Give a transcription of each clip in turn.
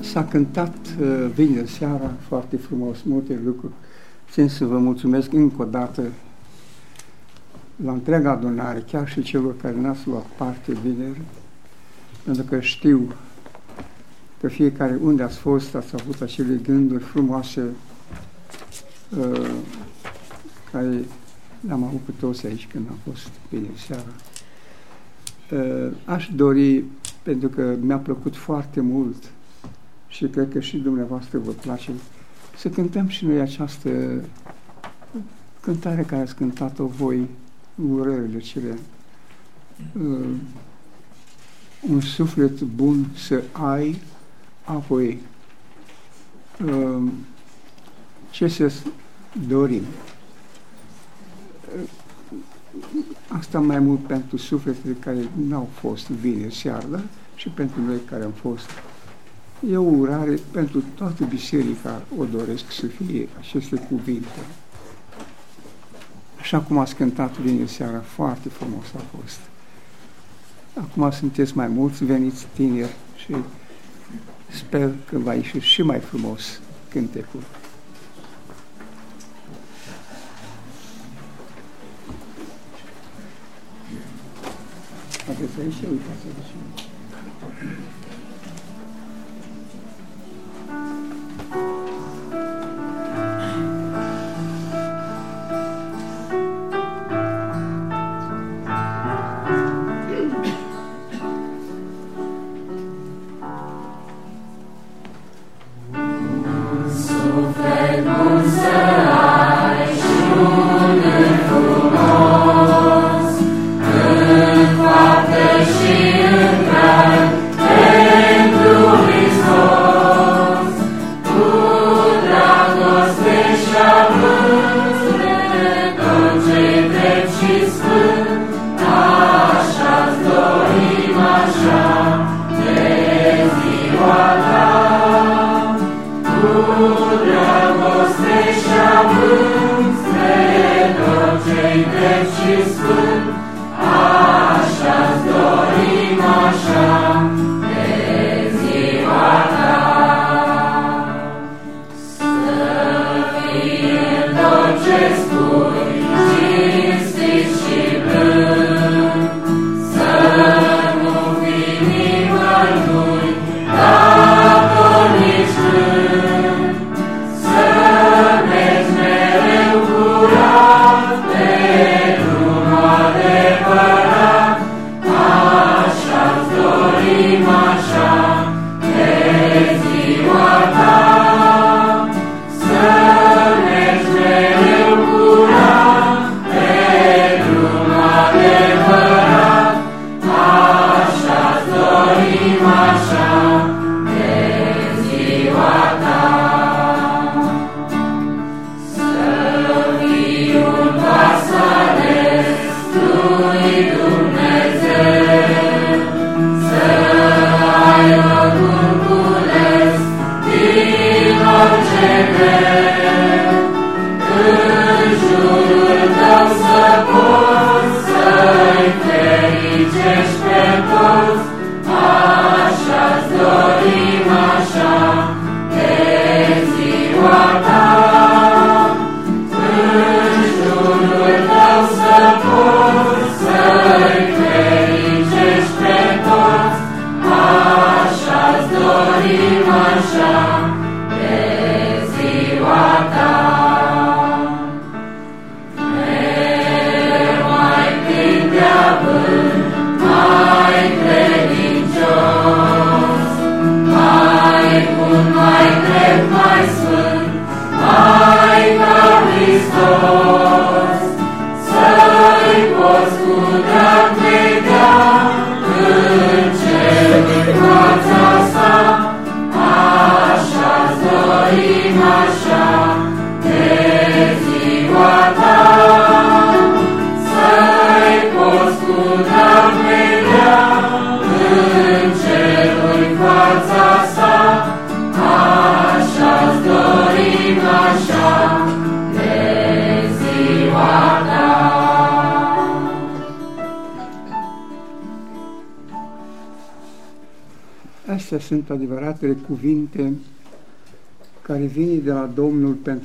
S-a cântat uh, vineri seara foarte frumos, multe lucruri. Țin să vă mulțumesc încă o dată la întreaga adunare, chiar și celor care n-ați luat parte vineri, pentru că știu că fiecare unde ați fost ați avut acele gânduri frumoase uh, care le-am avut cu toți aici când am fost vineri seara. Uh, aș dori, pentru că mi-a plăcut foarte mult și cred că și dumneavoastră vă place, să cântăm și noi această cântare care ați cântat-o voi, urările cele. Uh, un suflet bun să ai, apoi uh, ce să dorim. Uh, asta mai mult pentru sufletele care n-au fost vineri seara și pentru noi care am fost E o urare pentru toată biserica, o doresc să fie aceste cuvinte. Așa cum ați cântat vineri seara, foarte frumos a fost. Acum sunteți mai mulți, veniți tineri și sper că va ieși și mai frumos cântecul. Aveți aici? Uitați aici.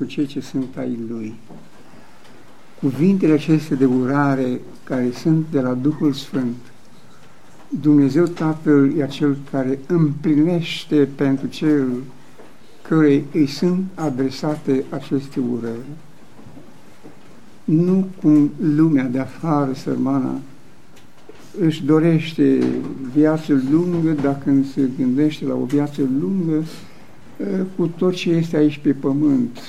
Cei ce sunt ai Lui. Cuvintele acestea de urare care sunt de la Duhul Sfânt, Dumnezeu Tatăl e acel care împlinește pentru cel care îi sunt adresate aceste urări. Nu cum lumea de afară, sărmana, își dorește viață lungă, dacă se gândește la o viață lungă, cu tot ce este aici pe pământ,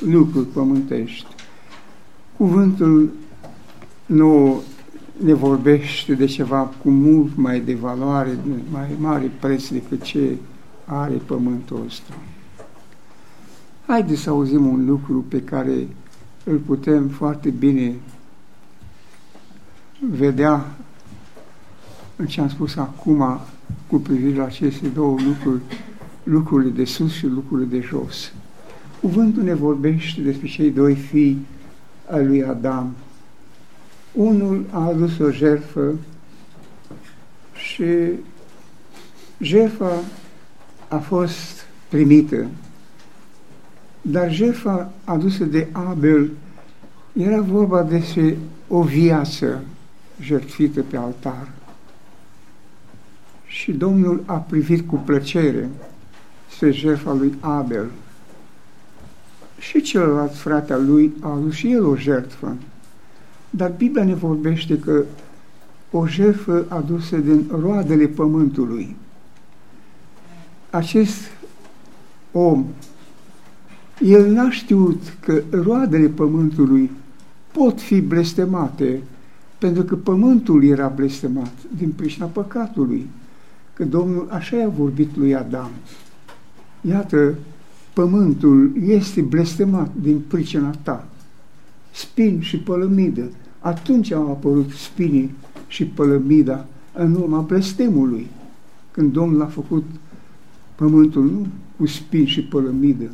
lucruri pământești. Cuvântul nu ne vorbește de ceva cu mult mai de valoare, mai mare preț decât ce are pământul ăsta. Haideți să auzim un lucru pe care îl putem foarte bine vedea în ce am spus acum cu privire la aceste două lucruri, lucrurile de sus și lucrurile de jos. Cuvântul ne vorbește despre cei doi fii ai lui Adam. Unul a adus o jertfă și jertfa a fost primită, dar jertfa adusă de Abel era vorba despre o viață jertfită pe altar. Și Domnul a privit cu plăcere spre jertfa lui Abel. Și celălalt frate al lui a adus și el o jertfă. Dar Biblia ne vorbește că o jertfă adusă din roadele pământului. Acest om, el n-a știut că roadele pământului pot fi blestemate pentru că pământul era blestemat din pricina păcatului. Că Domnul așa i-a vorbit lui Adam. Iată, pământul este blestemat din pricina ta. Spin și pălămidă. Atunci au apărut spinii și pălămida în urma blestemului. Când Domnul a făcut pământul nu cu spin și pălămidă,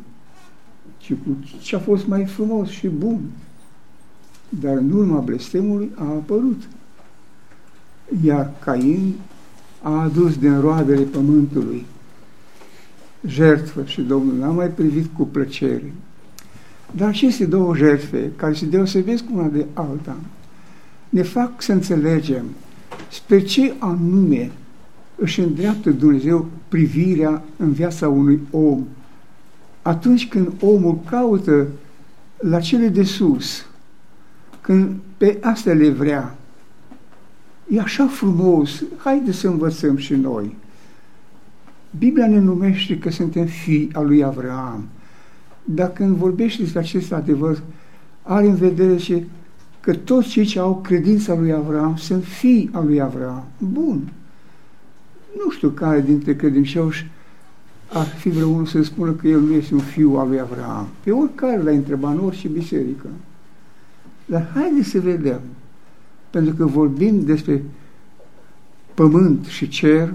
ci cu ce a fost mai frumos și bun dar în urma blestemului a apărut. Iar Cain a adus din roadele pământului jertfă și Domnul n-a mai privit cu plăcere. Dar aceste două jertfe, care se deosebesc una de alta, ne fac să înțelegem spre ce anume își îndreaptă Dumnezeu privirea în viața unui om atunci când omul caută la cele de sus, când pe astea le vrea. E așa frumos, haide să învățăm și noi. Biblia ne numește că suntem fii al lui Avraam. Dar când vorbește despre acest adevăr, are în vedere și că toți cei ce au credința lui Avraam sunt fii al lui Avraam. Bun. Nu știu care dintre credincioși ar fi vreunul să spună că el nu este un fiu al lui Avraam. Pe oricare l-a întrebat în orice biserică. Dar haideți să vedem, pentru că vorbim despre pământ și cer,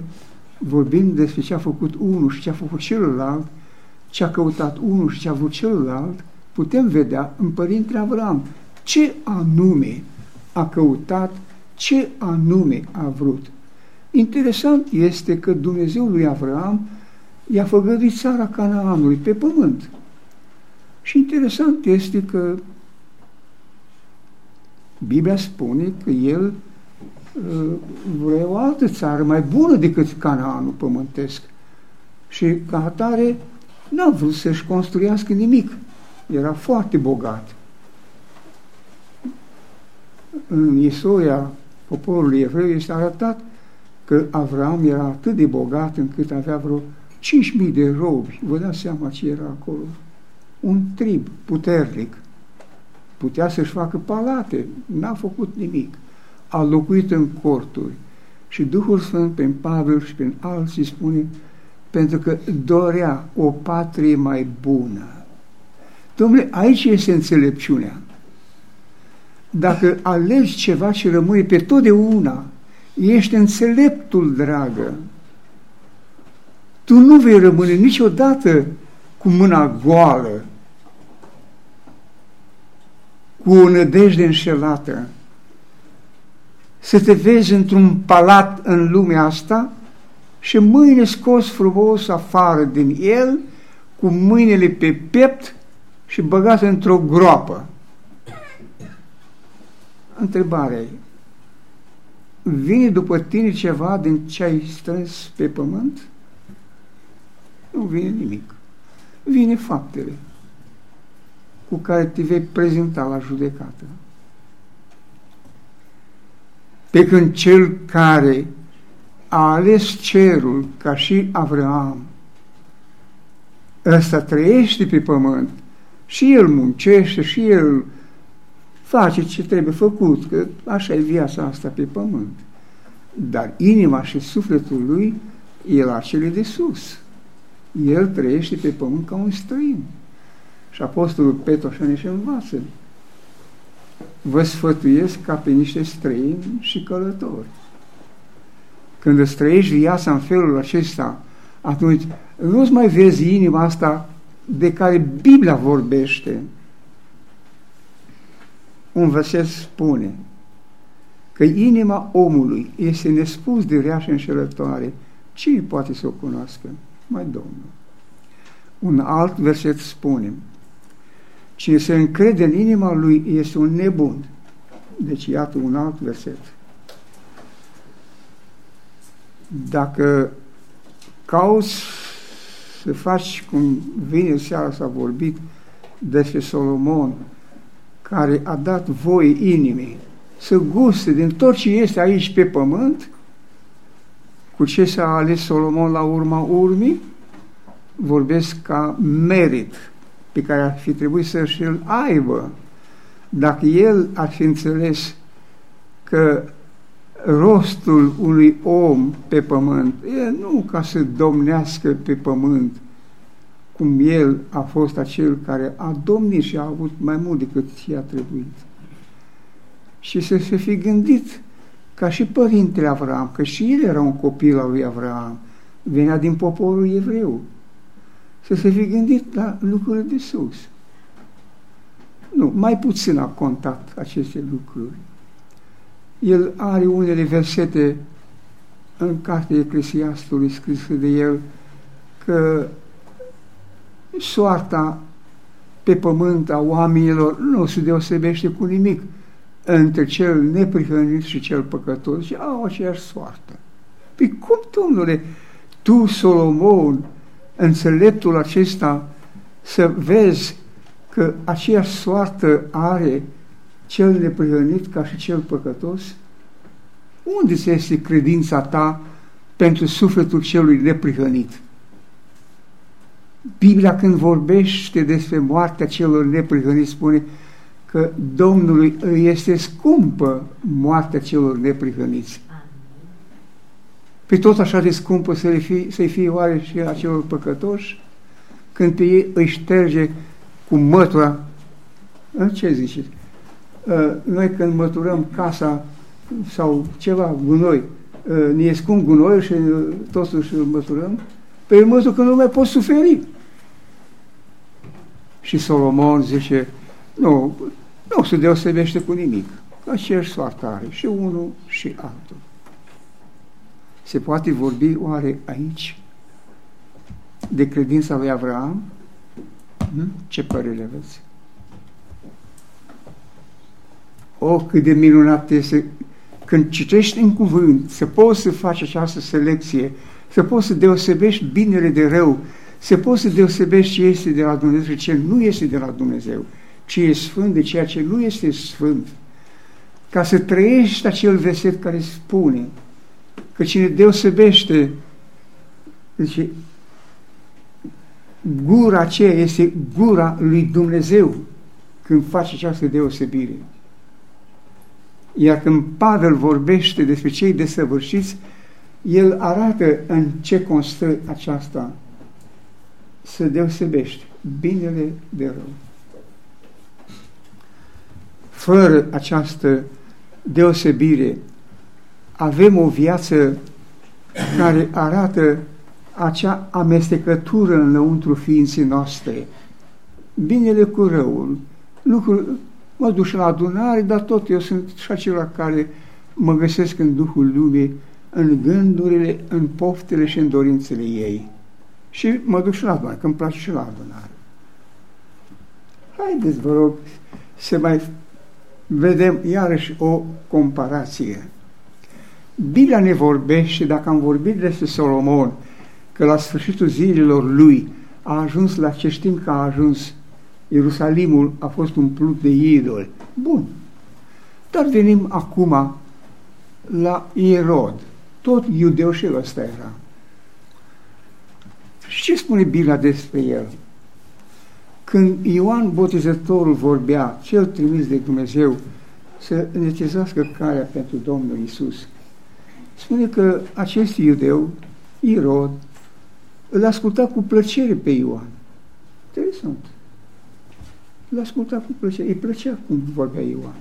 vorbim despre ce a făcut unul și ce a făcut celălalt, ce a căutat unul și ce a avut celălalt, putem vedea în Părintele Avram ce anume a căutat, ce anume a vrut. Interesant este că Dumnezeu lui Avram i-a făgăduit țara Canaanului pe pământ. Și interesant este că Biblia spune că el uh, vrea o altă țară mai bună decât Canaanul pământesc. Și ca atare n-a vrut să-și construiască nimic. Era foarte bogat. În istoria poporului evreu este arătat că Avram era atât de bogat încât avea vreo 5.000 de robi. Vă dați seama ce era acolo. Un trib puternic putea să-și facă palate, n-a făcut nimic. A locuit în corturi. Și Duhul Sfânt, prin Pavel și prin alții, spune, pentru că dorea o patrie mai bună. Domnule, aici este înțelepciunea. Dacă alegi ceva ce rămâne pe totdeauna, ești înțeleptul, dragă. Tu nu vei rămâne niciodată cu mâna goală, cu o nădejde înșelată, să te vezi într-un palat în lumea asta și mâine scos frumos afară din el, cu mâinile pe piept și băgat într-o groapă. Întrebarea e, vine după tine ceva din ce ai strâns pe pământ? Nu vine nimic. Vine faptele cu care te vei prezenta la judecată. Pe când cel care a ales cerul ca și Avram, ăsta trăiește pe pământ și el muncește și el face ce trebuie făcut, că așa e viața asta pe pământ. Dar inima și sufletul lui e la cele de sus. El trăiește pe pământ ca un străin. Și Apostolul Petru așa ne și învață. Vă sfătuiesc ca pe niște străini și călători. Când îți trăiești viața în felul acesta, atunci nu-ți mai vezi inima asta de care Biblia vorbește. Un verset spune că inima omului este nespus de rea și înșelătoare. Cine poate să o cunoască? Mai Domnul. Un alt verset spune Cine se încrede în inima lui este un nebun. Deci iată un alt verset. Dacă cauți să faci cum vine seara s-a vorbit despre Solomon, care a dat voie inimii să guste din tot ce este aici pe pământ, cu ce s-a ales Solomon la urma urmii, vorbesc ca merit pe care ar fi trebuit să și-l aibă dacă el ar fi înțeles că rostul unui om pe pământ e nu ca să domnească pe pământ, cum el a fost acel care a domnit și a avut mai mult decât i-a trebuit. Și să se fi gândit ca și părintele Avram, că și el era un copil al lui Avram, venea din poporul evreu, să se fi gândit la lucrurile de sus. Nu, mai puțin a contat aceste lucruri. El are unele versete în cartea Eclesiastului scrisă de el că soarta pe pământ a oamenilor nu se deosebește cu nimic între cel neprihănit și cel păcătos și au aceeași soartă. Păi cum, domnule, tu, Solomon, înțeleptul acesta, să vezi că aceeași soartă are cel neprihănit ca și cel păcătos? Unde se este credința ta pentru sufletul celui neprihănit? Biblia când vorbește despre moartea celor neprihăniți spune că Domnului îi este scumpă moartea celor neprihăniți. Pe tot așa de scumpă să-i fie, să fie oare și acelor păcătoși când pe ei îi șterge cu mătura. Ce ziceți? Ă, noi când măturăm casa sau ceva, gunoi, ă, ne scump gunoi și totuși îl măturăm, pe el mătur că nu mai poți suferi. Și Solomon zice, nu, nu se deosebește cu nimic. Aceeași soartă are și unul și altul. Se poate vorbi oare aici de credința lui Avram? Hm? Ce părere aveți? O, cât de minunat este când citești în cuvânt, să poți să faci această selecție, să poți să deosebești binele de rău, să poți să deosebești ce este de la Dumnezeu și ce nu este de la Dumnezeu, ce e sfânt de ceea ce nu este sfânt, ca să trăiești acel verset care spune că cine deosebește, zice, gura aceea este gura lui Dumnezeu când face această deosebire. Iar când Pavel vorbește despre cei desăvârșiți, el arată în ce constă aceasta să deosebești binele de rău. Fără această deosebire, avem o viață care arată acea amestecătură înăuntru ființei noastre. Binele cu răul. Lucrul, mă duc și la adunare, dar tot eu sunt și acela care mă găsesc în Duhul Lumii în gândurile, în poftele și în dorințele ei. Și mă duc și la adunare, că îmi place și la adunare. Haideți, vă rog, să mai vedem iarăși o comparație. Biblia ne vorbește, dacă am vorbit despre Solomon, că la sfârșitul zilelor lui a ajuns la ce știm că a ajuns Ierusalimul a fost umplut de idoli. Bun. Dar venim acum la Ierod. Tot iudeu și ăsta era. Și ce spune Biblia despre el? Când Ioan Botezătorul vorbea, cel trimis de Dumnezeu, să necezească calea pentru Domnul Isus, spune că acest iudeu, Irod, îl asculta cu plăcere pe Ioan. Interesant. Îl asculta cu plăcere. Îi plăcea cum vorbea Ioan.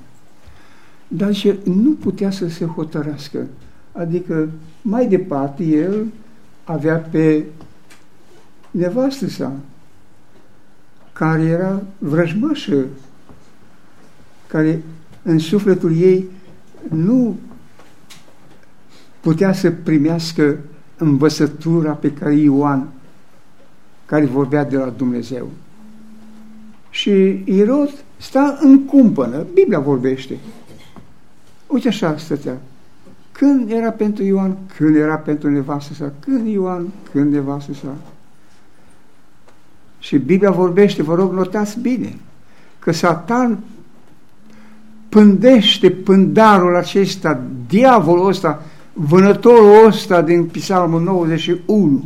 Dar ce nu putea să se hotărască. Adică, mai departe, el avea pe nevastă sa, care era vrăjmașă, care în sufletul ei nu putea să primească învățătura pe care Ioan, care vorbea de la Dumnezeu. Și Irod sta în cumpănă, Biblia vorbește. Uite așa stătea. Când era pentru Ioan, când era pentru nevastă sa, când Ioan, când nevastă sa. Și Biblia vorbește, vă rog, notați bine, că Satan pândește pândarul acesta, diavolul ăsta, vânătorul ăsta din Psalmul 91,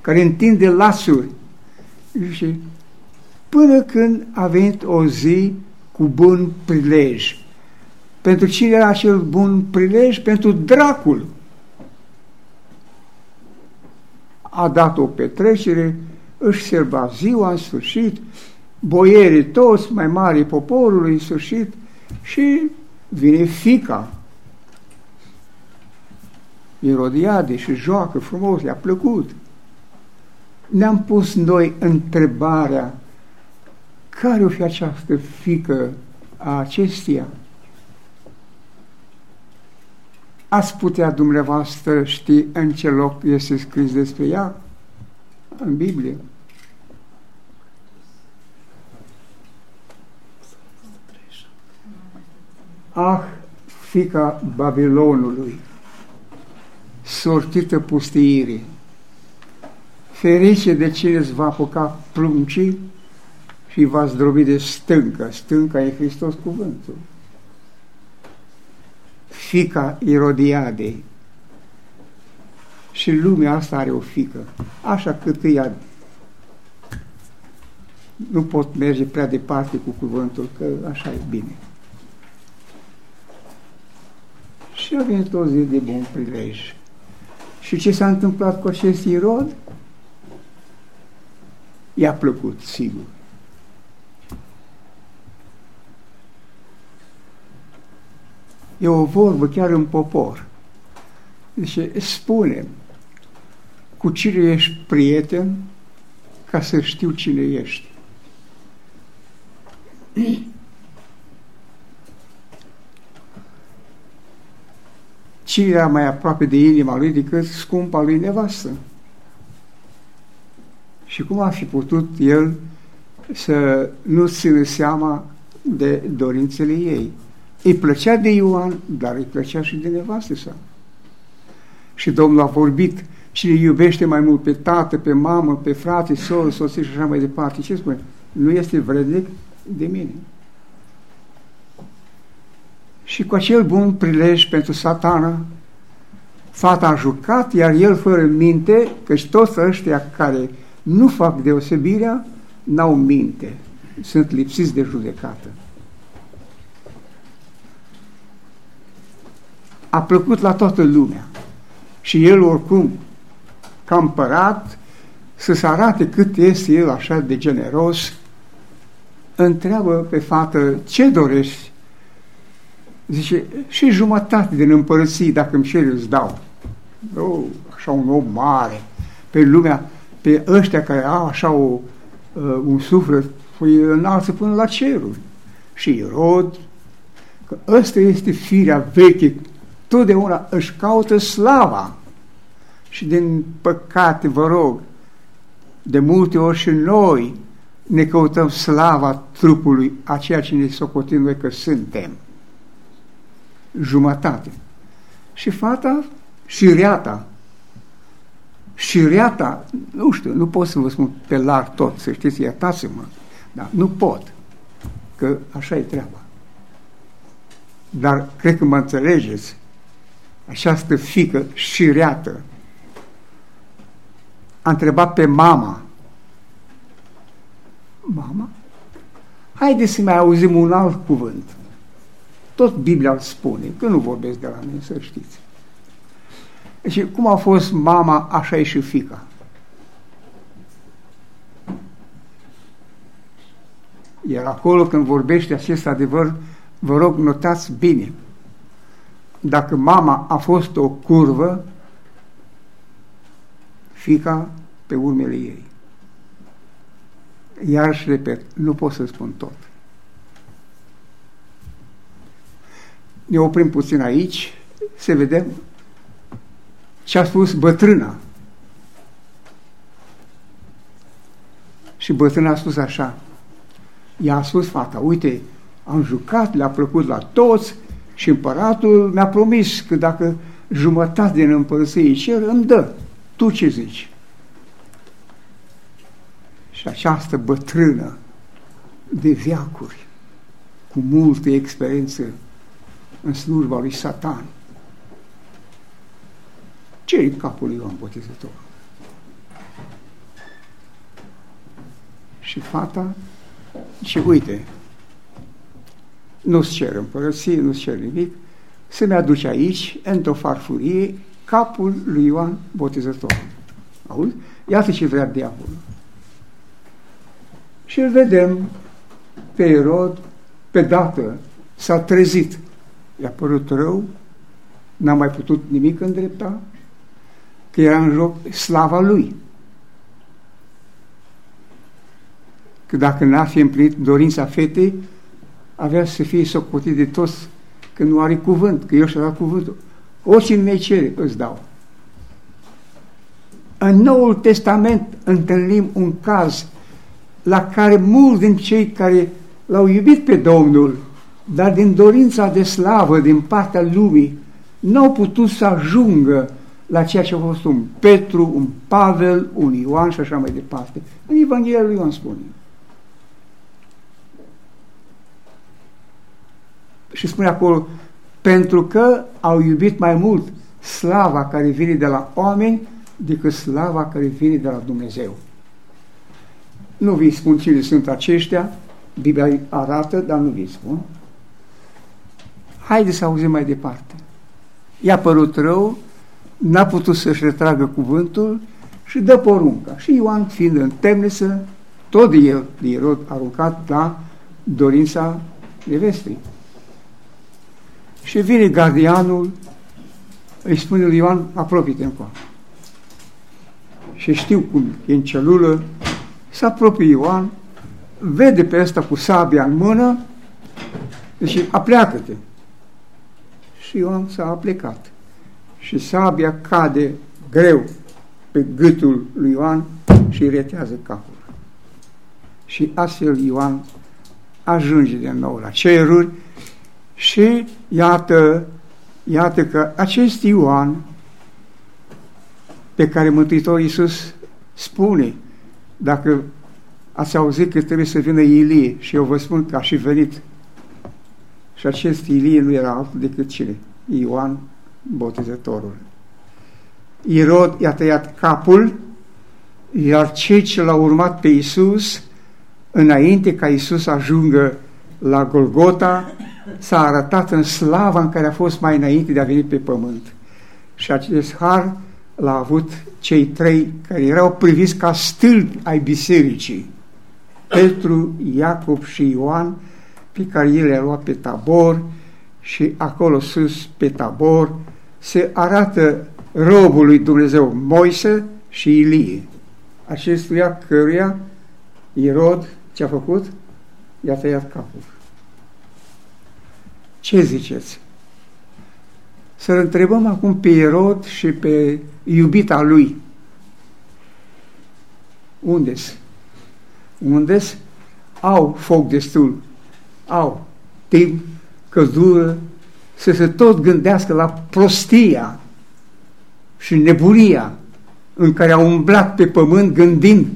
care întinde lațuri. Și până când a venit o zi cu bun prilej. Pentru cine era acel bun prilej? Pentru dracul. A dat o petrecere, își serba ziua în sfârșit, boierii toți, mai mari poporului în sfârșit, și vine fica Irodiade și joacă frumos, i-a plăcut. Ne-am pus noi întrebarea care o fi această fică a acesteia? Ați putea dumneavoastră ști în ce loc este scris despre ea? În Biblie. Ah, fica Babilonului, sortită pusteirii, ferice de cine îți va apuca pruncii și va zdrobi de stâncă. Stânca e Hristos cuvântul. Fica Irodiadei. Și lumea asta are o fică. Așa cât ea nu pot merge prea departe cu cuvântul, că așa e bine. Și a venit o zi de bun prilej. Și ce s-a întâmplat cu acest Irod? I-a plăcut, sigur. E o vorbă chiar în popor. Deci spune cu cine ești prieten ca să știu cine ești. Cine era mai aproape de inima lui decât scumpa lui nevastă? Și cum a fi putut el să nu țină seama de dorințele ei? Îi plăcea de Ioan, dar îi plăcea și de nevastă sa. Și Domnul a vorbit, cine iubește mai mult pe tată, pe mamă, pe frate, soră, soție și așa mai departe. Ce spune? Nu este vrednic de mine. Și cu acel bun prilej pentru satana, fata a jucat, iar el fără minte, căci toți ăștia care nu fac deosebirea, n-au minte, sunt lipsiți de judecată. a plăcut la toată lumea. Și el oricum, ca împărat, să se arate cât este el așa de generos, întreabă pe fată, ce dorești? Zice, și jumătate din împărății, dacă îmi ceri, îți dau. Oh, așa un om mare. Pe lumea, pe ăștia care au așa o, uh, un suflet, îi înalță până la ceruri. Și rod, că ăsta este firea veche totdeauna își caută slava. Și din păcate, vă rog, de multe ori și noi ne căutăm slava trupului a ceea ce ne socotim noi că suntem. Jumătate. Și fata și reata. Și reata, nu știu, nu pot să vă spun pe larg tot, să știți, iertați-mă, dar nu pot, că așa e treaba. Dar cred că mă înțelegeți, această fică șireată a întrebat pe mama, mama, haide să mai auzim un alt cuvânt. Tot Biblia îl spune, că nu vorbesc de la mine, să știți. Deci, cum a fost mama, așa e și fica. Iar acolo când vorbește acest adevăr, vă rog, notați bine. Dacă mama a fost o curvă, fica pe urmele ei. Iar și repet, nu pot să spun tot. Ne oprim puțin aici, să vedem ce a spus bătrâna. Și bătrâna a spus așa, i-a spus fata, uite, am jucat, le-a plăcut la toți și împăratul mi-a promis că dacă jumătate din împărăție cer, îmi dă. Tu ce zici? Și această bătrână de viacuri, cu multe experiență în slujba lui Satan, ce e capul lui Ioan Botezător? Și fata și uite, nu-ți cer împărăție, nu-ți cer nimic, să-mi aduce aici, într-o farfurie, capul lui Ioan Botezător. Auzi? Iată ce vrea diavolul. Și îl vedem pe Erod, pe dată, s-a trezit. I-a părut rău, n-a mai putut nimic îndrepta, că era în joc slava lui. Că dacă n-ar fi împlinit dorința fetei, avea să fie socotit de toți că nu are cuvânt, că eu și-a dat cuvântul. Orice mi cere, îți dau. În Noul Testament întâlnim un caz la care mulți din cei care l-au iubit pe Domnul, dar din dorința de slavă din partea lumii, n-au putut să ajungă la ceea ce a fost un Petru, un Pavel, un Ioan și așa mai departe. În Evanghelia lui Ioan spune. Și spune acolo, pentru că au iubit mai mult slava care vine de la oameni decât slava care vine de la Dumnezeu. Nu vi spun cine sunt aceștia, Biblia arată, dar nu vi spun. Haideți să auzim mai departe. I-a părut rău, n-a putut să-și retragă cuvântul și dă porunca. Și Ioan, fiind în temniță, tot de el, de Erod, aruncat la dorința nevestei. Și vine gardianul, îi spune lui Ioan, apropie-te încoa. Și știu cum e în celulă, se apropie Ioan, vede pe ăsta cu sabia în mână, și apleacă-te. Și Ioan s-a aplecat și sabia cade greu pe gâtul lui Ioan și îi retează capul. Și astfel Ioan ajunge din nou la ceruri și iată, iată că acest Ioan pe care Mântuitorul Iisus spune, dacă ați auzit că trebuie să vină Ilie și eu vă spun că a și venit și acest Ilie nu era altul decât cine? Ioan botezătorul. Irod i-a tăiat capul, iar cei ce l-au urmat pe Isus, înainte ca Isus ajungă la Golgota, s-a arătat în slava în care a fost mai înainte de a veni pe pământ. Și acest har l-a avut cei trei care erau priviți ca stâlpi ai bisericii. Petru, Iacob și Ioan, pe care el le-a luat pe tabor și acolo sus pe tabor se arată robul lui Dumnezeu Moise și Ilie. Acestuia căruia Irod ce a făcut? I-a tăiat capul. Ce ziceți? Să-l întrebăm acum pe Erod și pe iubita lui. Unde-s? Unde-s? Au foc destul. Au timp, căldură, să se tot gândească la prostia și nebunia în care au umblat pe pământ gândind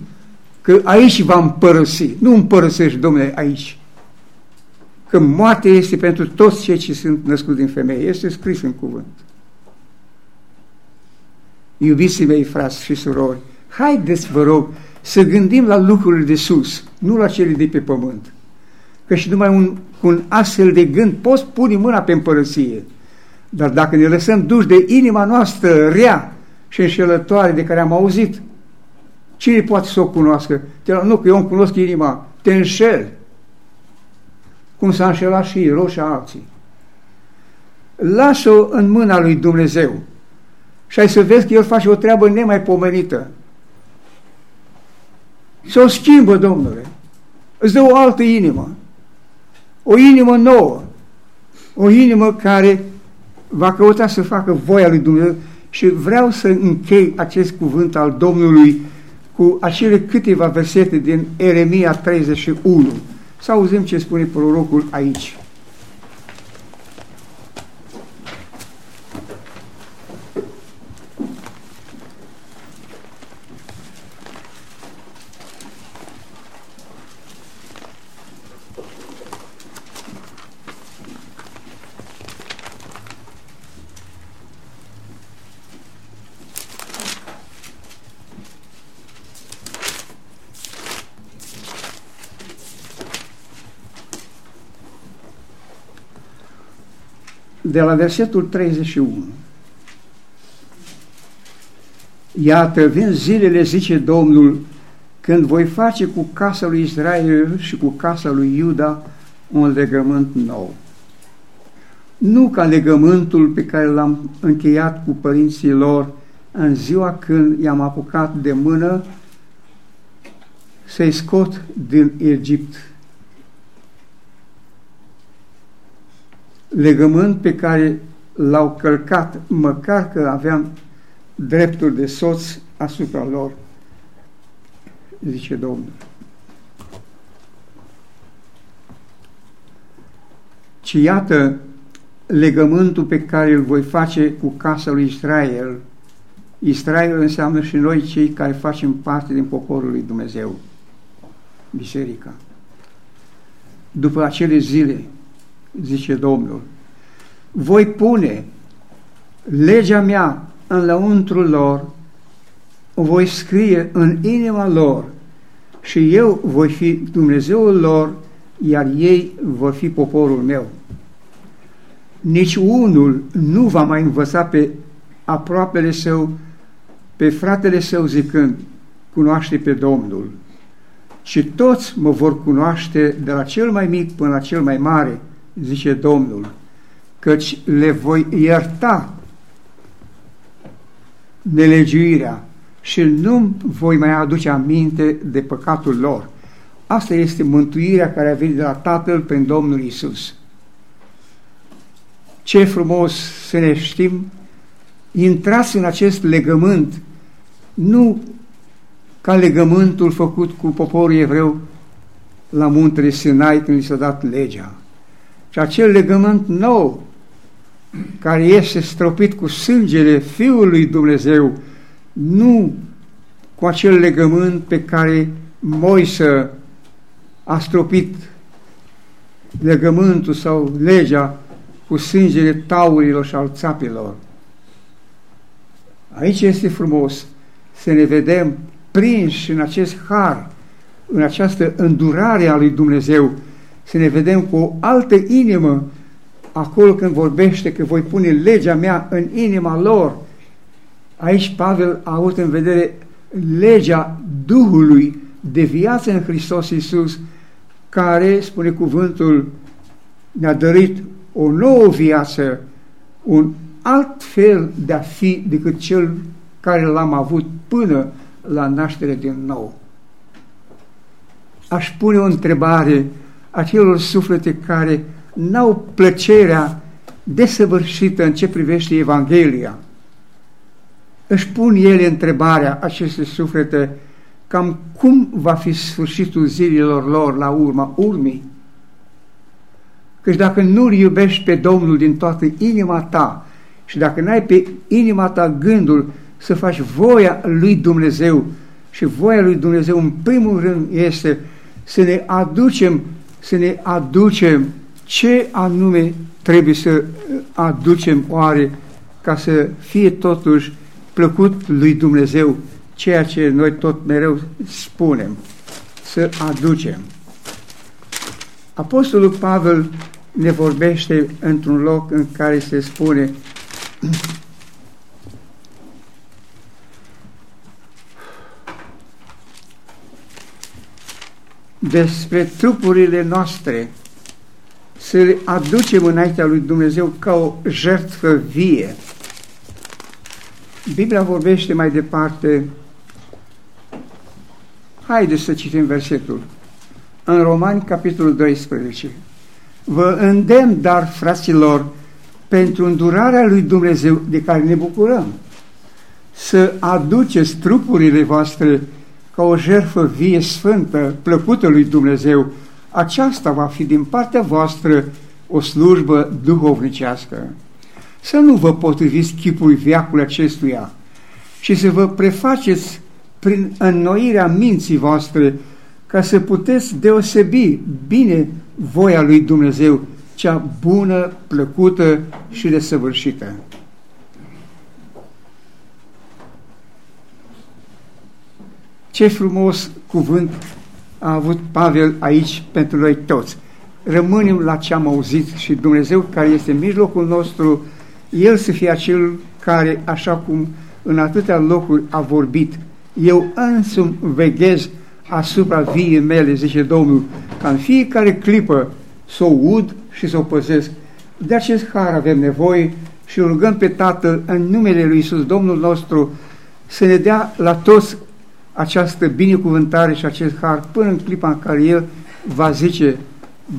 că aici va împărăsi. Nu împărăsești, domnule, aici. Că moartea este pentru toți cei ce sunt născuți din femeie. Este scris în cuvânt. Iubiții mei, frați și surori, haideți, vă rog, să gândim la lucrurile de sus, nu la cele de pe pământ. Că și numai un, un astfel de gând poți pune mâna pe împărăție. Dar dacă ne lăsăm duși de inima noastră rea și înșelătoare de care am auzit, cine poate să o cunoască? Te, nu, că eu îmi cunosc inima, te înșel. Cum s-a înșelat și el, și alții. Lasă-o în mâna lui Dumnezeu și ai să vezi că El face o treabă nemaipomenită. Și o schimbă, Domnule. Îți dă o altă inimă. O inimă nouă. O inimă care va căuta să facă voia lui Dumnezeu și vreau să închei acest cuvânt al Domnului cu acele câteva versete din Eremia 31. Să auzim ce spune prorocul aici. De la versetul 31. Iată, vin zilele, zice Domnul, când voi face cu casa lui Israel și cu casa lui Iuda un legământ nou. Nu ca legământul pe care l-am încheiat cu părinții lor în ziua când i-am apucat de mână să-i scot din Egipt legământ pe care l-au călcat, măcar că aveam dreptul de soț asupra lor, zice Domnul. Ci iată legământul pe care îl voi face cu casa lui Israel. Israel înseamnă și noi cei care facem parte din poporul lui Dumnezeu, biserica. După acele zile, zice Domnul, voi pune legea mea în lăuntrul lor, o voi scrie în inima lor și eu voi fi Dumnezeul lor, iar ei vor fi poporul meu. Nici unul nu va mai învăța pe aproapele său, pe fratele său zicând, cunoaște pe Domnul. Și toți mă vor cunoaște de la cel mai mic până la cel mai mare, zice Domnul, căci le voi ierta nelegiuirea și nu voi mai aduce aminte de păcatul lor. Asta este mântuirea care a venit de la Tatăl prin Domnul Isus. Ce frumos să ne știm, intrați în acest legământ, nu ca legământul făcut cu poporul evreu la muntele Sinai când li s-a dat legea, și acel legământ nou care este stropit cu sângele Fiului Dumnezeu, nu cu acel legământ pe care Moise a stropit legământul sau legea cu sângele taurilor și al țapilor. Aici este frumos să ne vedem prinși în acest har, în această îndurare a lui Dumnezeu, să ne vedem cu o altă inimă acolo când vorbește că voi pune legea mea în inima lor. Aici Pavel a avut în vedere legea Duhului de viață în Hristos Iisus, care, spune cuvântul, ne-a dărit o nouă viață, un alt fel de a fi decât cel care l-am avut până la naștere din nou. Aș pune o întrebare acelor suflete care n-au plăcerea desăvârșită în ce privește Evanghelia. Își pun ele întrebarea, aceste suflete, cam cum va fi sfârșitul zilelor lor la urma urmii? Căci dacă nu-L iubești pe Domnul din toată inima ta și dacă n-ai pe inima ta gândul să faci voia lui Dumnezeu și voia lui Dumnezeu în primul rând este să ne aducem, să ne aducem ce anume trebuie să aducem oare ca să fie totuși plăcut lui Dumnezeu ceea ce noi tot mereu spunem, să aducem. Apostolul Pavel ne vorbește într-un loc în care se spune despre trupurile noastre să le aducem înaintea lui Dumnezeu ca o jertfă vie. Biblia vorbește mai departe, haideți să citim versetul, în Romani, capitolul 12. Vă îndemn, dar, fraților, pentru îndurarea lui Dumnezeu de care ne bucurăm, să aduceți trupurile voastre ca o jertfă vie sfântă, plăcută lui Dumnezeu, aceasta va fi din partea voastră o slujbă duhovnicească. Să nu vă potriviți chipului viacului acestuia, și să vă prefaceți prin înnoirea minții voastre ca să puteți deosebi bine voia lui Dumnezeu, cea bună, plăcută și desăvârșită. Ce frumos cuvânt a avut Pavel aici pentru noi toți. Rămânem la ce am auzit și Dumnezeu care este în mijlocul nostru, El să fie acel care, așa cum în atâtea locuri a vorbit, eu însumi veghez asupra viei mele, zice Domnul, ca în fiecare clipă să o ud și să o păzesc. De acest har avem nevoie și rugăm pe Tatăl în numele Lui Iisus, Domnul nostru, să ne dea la toți această binecuvântare și acest har până în clipa în care El va zice,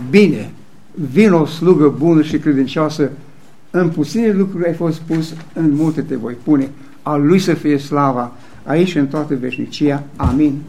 bine, vin o slugă bună și credincioasă, în puține lucruri ai fost pus, în multe te voi pune. A Lui să fie slava, aici și în toată veșnicia. Amin.